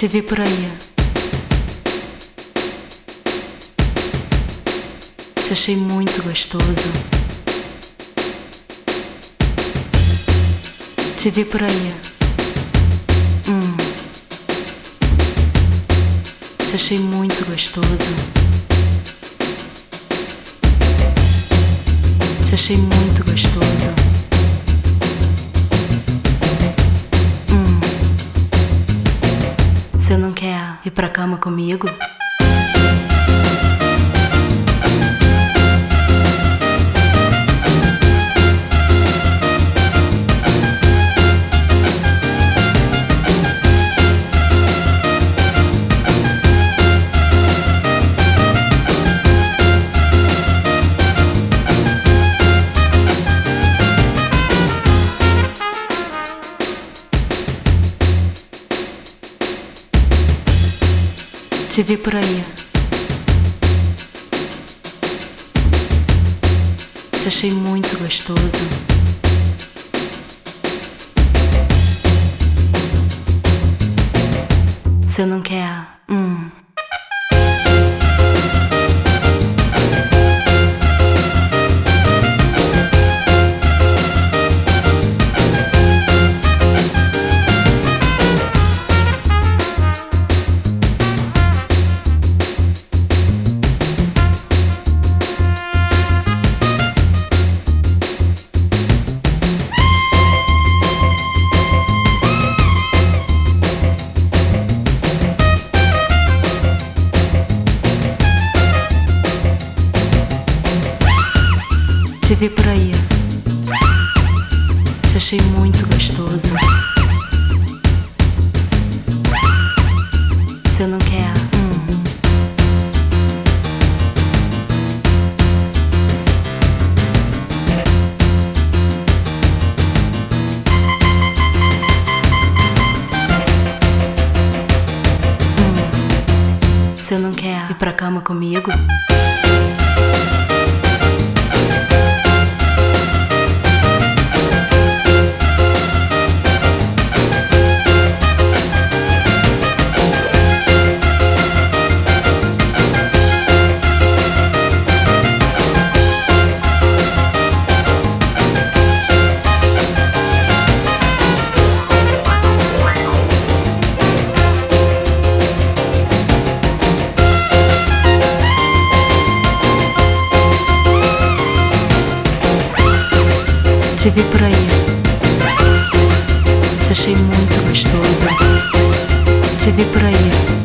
Te vi por aí. Te achei muito gostoso. Te vi por aí. Hum. Te achei muito gostoso. Te achei muito gostoso. Ir pra cama comigo? Te vi por aí. Te achei muito gostoso. Você não quer? Hum. Te vi por aí. Te achei muito gostoso. Você não quer? Hum. Hum. Você não quer ir pra cama comigo? Te vi por aí. Te achei muito gostoso. Te vi por aí.